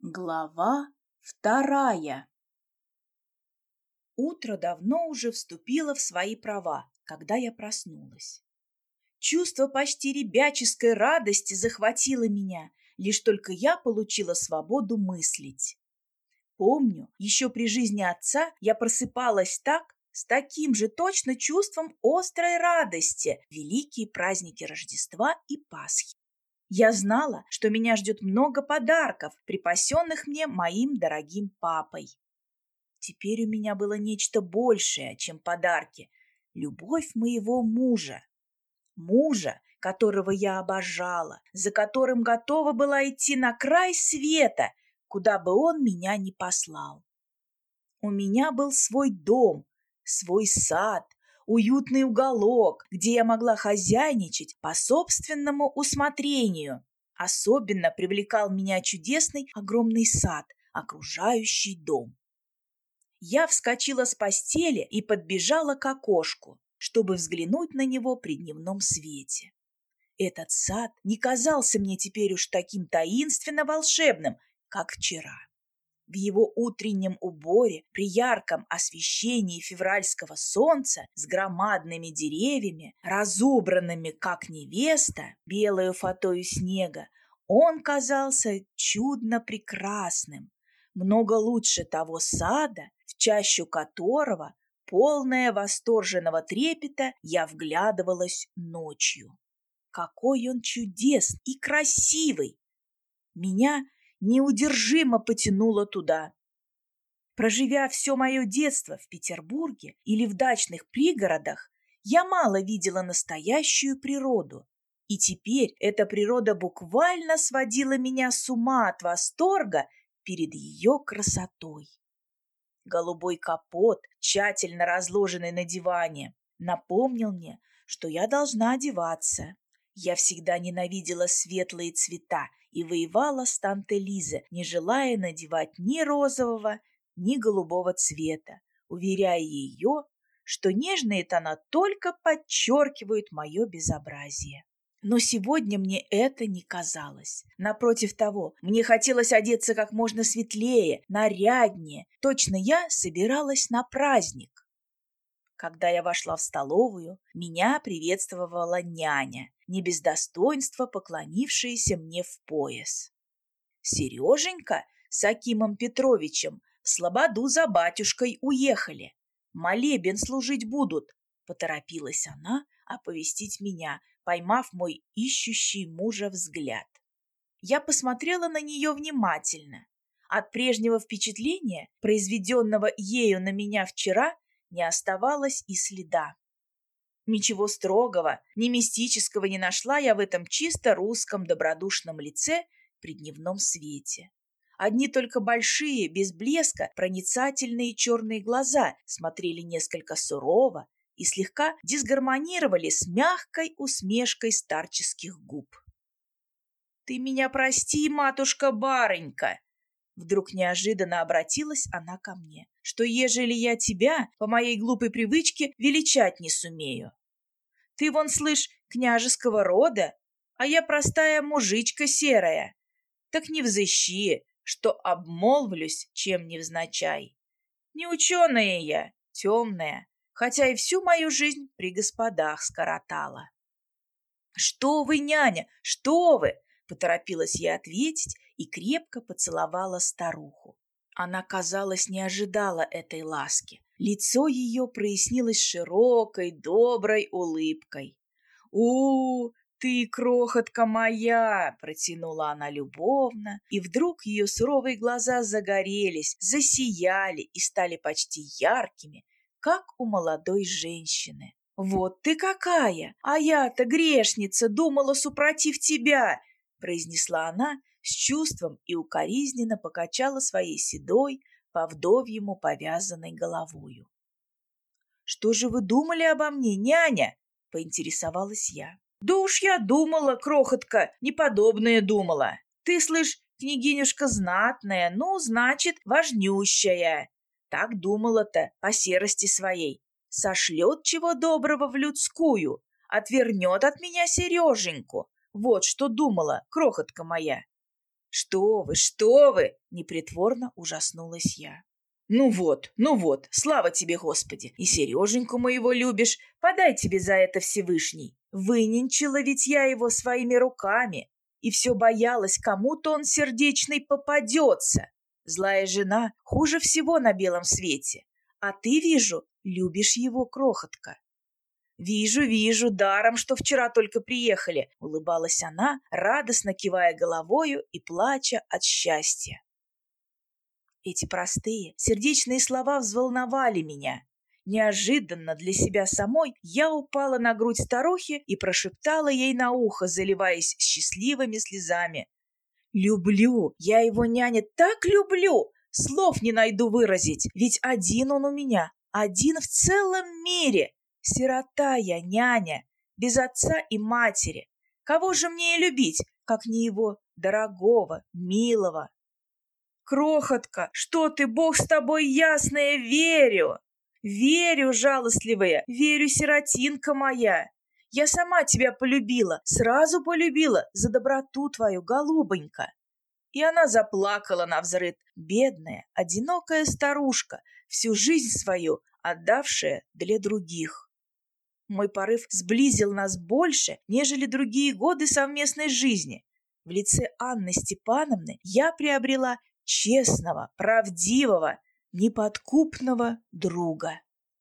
Глава вторая Утро давно уже вступило в свои права, когда я проснулась. Чувство почти ребяческой радости захватило меня, лишь только я получила свободу мыслить. Помню, еще при жизни отца я просыпалась так, с таким же точно чувством острой радости великие праздники Рождества и Пасхи. Я знала, что меня ждет много подарков, припасенных мне моим дорогим папой. Теперь у меня было нечто большее, чем подарки. Любовь моего мужа. Мужа, которого я обожала, за которым готова была идти на край света, куда бы он меня ни послал. У меня был свой дом, свой сад, уютный уголок, где я могла хозяйничать по собственному усмотрению. Особенно привлекал меня чудесный огромный сад, окружающий дом. Я вскочила с постели и подбежала к окошку, чтобы взглянуть на него при дневном свете. Этот сад не казался мне теперь уж таким таинственно волшебным, как вчера в его утреннем уборе, при ярком освещении февральского солнца с громадными деревьями, разубранными, как невеста, белую фатою снега, он казался чудно прекрасным, много лучше того сада, в чащу которого, полная восторженного трепета, я вглядывалась ночью. Какой он чудесный и красивый! Меня неудержимо потянуло туда. Проживя все мое детство в Петербурге или в дачных пригородах, я мало видела настоящую природу. И теперь эта природа буквально сводила меня с ума от восторга перед ее красотой. Голубой капот, тщательно разложенный на диване, напомнил мне, что я должна одеваться. Я всегда ненавидела светлые цвета и воевала с тантой Лиза, не желая надевать ни розового, ни голубого цвета, уверяя ее, что нежные тона только подчеркивают мое безобразие. Но сегодня мне это не казалось. Напротив того, мне хотелось одеться как можно светлее, наряднее. Точно я собиралась на праздник. Когда я вошла в столовую, меня приветствовала няня, не без достоинства поклонившаяся мне в пояс. Сереженька с Акимом Петровичем в Слободу за батюшкой уехали. Молебен служить будут, поторопилась она оповестить меня, поймав мой ищущий мужа взгляд. Я посмотрела на нее внимательно. От прежнего впечатления, произведенного ею на меня вчера, не оставалось и следа. Ничего строгого, ни мистического не нашла я в этом чисто русском добродушном лице при дневном свете. Одни только большие, без блеска, проницательные черные глаза смотрели несколько сурово и слегка дисгармонировали с мягкой усмешкой старческих губ. «Ты меня прости, матушка-барынька!» Вдруг неожиданно обратилась она ко мне, что ежели я тебя по моей глупой привычке величать не сумею. Ты вон, слышь, княжеского рода, а я простая мужичка серая. Так не взыщи, что обмолвлюсь, чем невзначай. Не ученая я, темная, хотя и всю мою жизнь при господах скоротала. «Что вы, няня, что вы!» — поторопилась я ответить и крепко поцеловала старуху. Она, казалось, не ожидала этой ласки. Лицо ее прояснилось широкой, доброй улыбкой. у, ты, крохотка моя!» — протянула она любовно, и вдруг ее суровые глаза загорелись, засияли и стали почти яркими, как у молодой женщины. «Вот ты какая! А я-то грешница, думала, супротив тебя!» — произнесла она с чувством и укоризненно покачала своей седой, по вдовьему повязанной головою. «Что же вы думали обо мне, няня?» — поинтересовалась я. «Да уж я думала, крохотка, неподобное думала. Ты, слышь, княгинюшка знатная, ну, значит, важнющая. Так думала-то по серости своей. Сошлет чего доброго в людскую, отвернет от меня Сереженьку. Вот что думала, крохотка моя. Что вы, что вы! Непритворно ужаснулась я. Ну вот, ну вот, слава тебе, Господи! И Сереженьку моего любишь, подай тебе за это Всевышний. Выненчила ведь я его своими руками, и все боялась, кому-то он сердечный попадется. Злая жена хуже всего на белом свете. А ты, вижу, любишь его, крохотка. «Вижу, вижу, даром, что вчера только приехали», — улыбалась она, радостно кивая головою и плача от счастья. Эти простые, сердечные слова взволновали меня. Неожиданно для себя самой я упала на грудь старухи и прошептала ей на ухо, заливаясь счастливыми слезами. «Люблю! Я его, няня, так люблю! Слов не найду выразить, ведь один он у меня, один в целом мире!» Сирота я, няня, без отца и матери. Кого же мне и любить, как не его дорогого, милого? Крохотка, что ты, Бог с тобой ясная, верю! Верю, жалостливая, верю, сиротинка моя. Я сама тебя полюбила, сразу полюбила за доброту твою, голубонька. И она заплакала на взрыд, бедная, одинокая старушка, всю жизнь свою отдавшая для других. Мой порыв сблизил нас больше, нежели другие годы совместной жизни. В лице Анны Степановны я приобрела честного, правдивого, неподкупного друга.